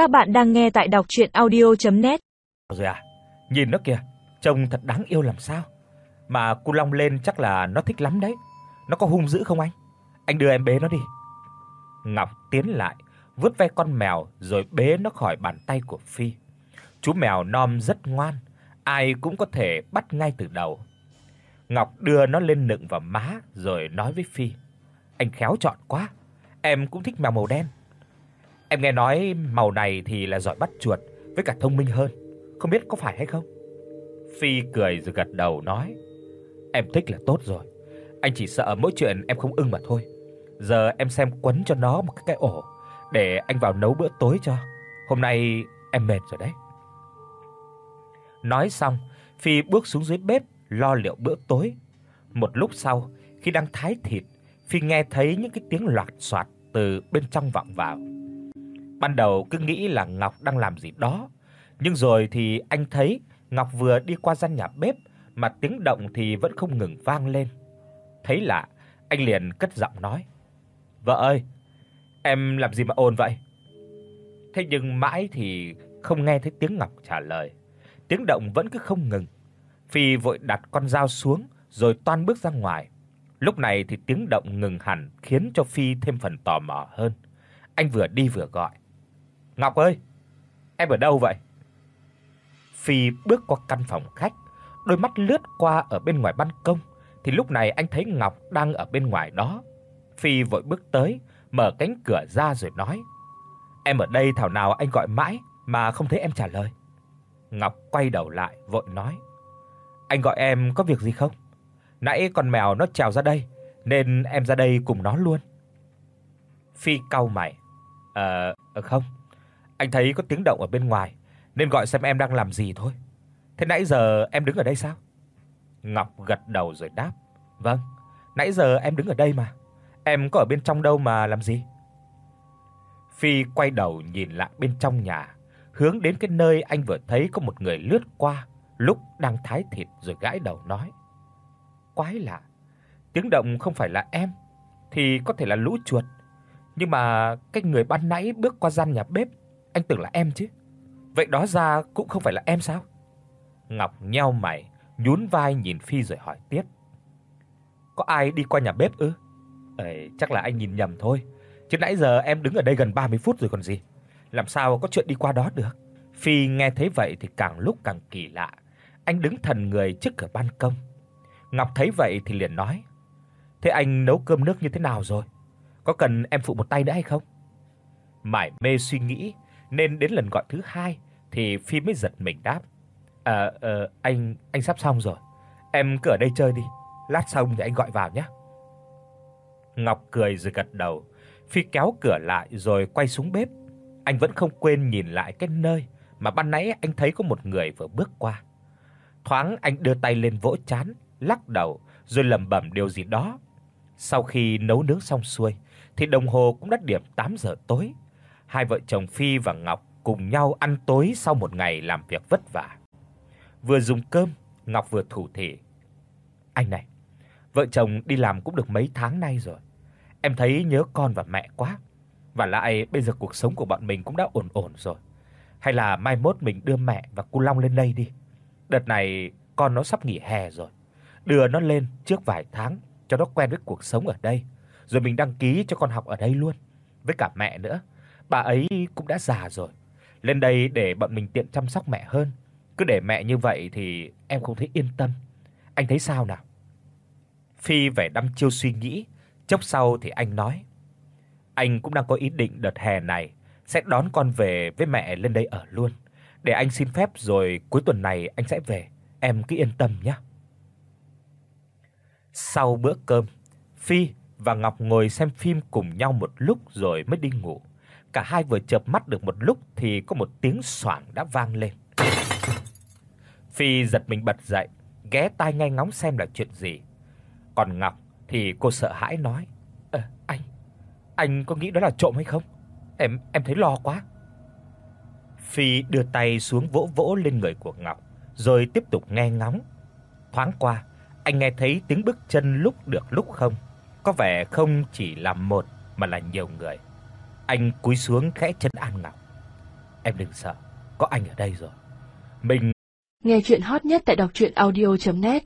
Các bạn đang nghe tại đọc audio net Rồi à, nhìn nó kìa, trông thật đáng yêu làm sao. Mà cu long lên chắc là nó thích lắm đấy. Nó có hung dữ không anh? Anh đưa em bế nó đi. Ngọc tiến lại, vuốt ve con mèo rồi bế nó khỏi bàn tay của Phi. Chú mèo nom rất ngoan, ai cũng có thể bắt ngay từ đầu. Ngọc đưa nó lên nựng vào má rồi nói với Phi: "Anh khéo chọn quá, em cũng thích mèo màu đen. Em nghe nói màu này thì là giỏi bắt chuột với cả thông minh hơn, không biết có phải hay không?" Phi cười rồi gật đầu nói: "Em thích là tốt rồi, anh chỉ sợ mỗi chuyện em không ưng mà thôi. Giờ em xem quấn cho nó một cái cái ổ để anh vào nấu bữa tối cho. Hôm nay em mệt rồi đấy." Nói xong, Phi bước xuống dưới bếp lo liệu bữa tối. Một lúc sau, khi đang thái thịt, Phi nghe thấy những cái tiếng loạt xoạt từ bên trong vọng vào. Ban đầu cứ nghĩ là Ngọc đang làm gì đó, nhưng rồi thì anh thấy Ngọc vừa đi qua gian nhà bếp mà tiếng động thì vẫn không ngừng vang lên. Thấy lạ, anh liền cất giọng nói: "Vợ ơi, em làm gì mà ồn vậy?" Thế nhưng mãi thì không nghe thấy tiếng Ngọc trả lời. Tiếng động vẫn cứ không ngừng. Phi vội đặt con dao xuống rồi toan bước ra ngoài. Lúc này thì tiếng động ngừng hẳn khiến cho Phi thêm phần tò mò hơn. Anh vừa đi vừa gọi: "Ngọc ơi, em ở đâu vậy?" Phi bước qua căn phòng khách, đôi mắt lướt qua ở bên ngoài ban công thì lúc này anh thấy Ngọc đang ở bên ngoài đó. Phi vội bước tới, mở cánh cửa ra rồi nói: "Em ở đây thảo nào anh gọi mãi mà không thấy em trả lời." Ngọc quay đầu lại vội nói: "Anh gọi em có việc gì không? Nãy con mèo nó trèo ra đây nên em ra đây cùng nó luôn." Phi cau mày: "Ờ, không. Anh thấy có tiếng động ở bên ngoài nên gọi xem em đang làm gì thôi. Thế nãy giờ em đứng ở đây sao?" Ngọc gật đầu rồi đáp: "Vâng, nãy giờ em đứng ở đây mà. Em có ở bên trong đâu mà làm gì?" Phi quay đầu nhìn lại bên trong nhà hướng đến cái nơi anh vừa thấy có một người lướt qua lúc đang thái thịt rồi gãi đầu nói: "Quái lạ, tiếng động không phải là em thì có thể là lũ chuột, nhưng mà cái người ban nãy bước qua gian nhà bếp, anh tưởng là em chứ. Vậy đó ra cũng không phải là em sao?" Ngọc nheo mày, nhún vai nhìn Phi rồi hỏi tiếp: "Có ai đi qua nhà bếp ư?" "Ấy, chắc là anh nhìn nhầm thôi, chứ nãy giờ em đứng ở đây gần 30 phút rồi còn gì." làm sao có chuyện đi qua đó được. Phi nghe thấy vậy thì càng lúc càng kỳ lạ. Anh đứng thần người trước cửa ban công. Ngọc thấy vậy thì liền nói: "Thế anh nấu cơm nước như thế nào rồi? Có cần em phụ một tay nữa hay không?" Mải mê suy nghĩ nên đến lần gọi thứ hai thì Phi mới giật mình đáp: "Ờ ờ anh anh sắp xong rồi. Em cứ ở đây chơi đi, lát xong thì anh gọi vào nhé." Ngọc cười rồi gật đầu. Phi kéo cửa lại rồi quay xuống bếp anh vẫn không quên nhìn lại cái nơi mà ban nãy anh thấy có một người vừa bước qua. Thoáng anh đưa tay lên vỗ chán, lắc đầu rồi lẩm bẩm điều gì đó. Sau khi nấu nướng xong xuôi thì đồng hồ cũng đã điểm 8 giờ tối. Hai vợ chồng Phi và Ngọc cùng nhau ăn tối sau một ngày làm việc vất vả. Vừa dùng cơm, Ngọc vừa thủ thỉ. Anh này, vợ chồng đi làm cũng được mấy tháng nay rồi. Em thấy nhớ con và mẹ quá. Và lại bây giờ cuộc sống của bọn mình cũng đã ổn ổn rồi. Hay là mai mốt mình đưa mẹ và cu Long lên đây đi. Đợt này con nó sắp nghỉ hè rồi. Đưa nó lên trước vài tháng cho nó quen với cuộc sống ở đây, rồi mình đăng ký cho con học ở đây luôn. Với cả mẹ nữa, bà ấy cũng đã già rồi. Lên đây để bọn mình tiện chăm sóc mẹ hơn. Cứ để mẹ như vậy thì em không thấy yên tâm. Anh thấy sao nào? Phi vẻ đăm chiêu suy nghĩ, chốc sau thì anh nói: anh cũng đang có ý định đợt hè này sẽ đón con về với mẹ lên đây ở luôn. Để anh xin phép rồi cuối tuần này anh sẽ về, em cứ yên tâm nhé. Sau bữa cơm, Phi và Ngọc ngồi xem phim cùng nhau một lúc rồi mới đi ngủ. Cả hai vừa chợp mắt được một lúc thì có một tiếng xoảng đã vang lên. Phi giật mình bật dậy, ghé tai nghe ngóng xem là chuyện gì. Còn Ngọc thì cô sợ hãi nói: "Ờ anh, anh có nghĩ đó là trộm hay không? Em em thấy lo quá." Phi đưa tay xuống vỗ vỗ lên người của Ngọc, rồi tiếp tục nghe ngóng. Thoáng qua, anh nghe thấy tiếng bước chân lúc được lúc không, có vẻ không chỉ là một mà là nhiều người. Anh cúi xuống khẽ chân an Ngọc. em đừng sợ, có anh ở đây rồi. Mình Nghe truyện hot nhất tại doctruyenaudio.net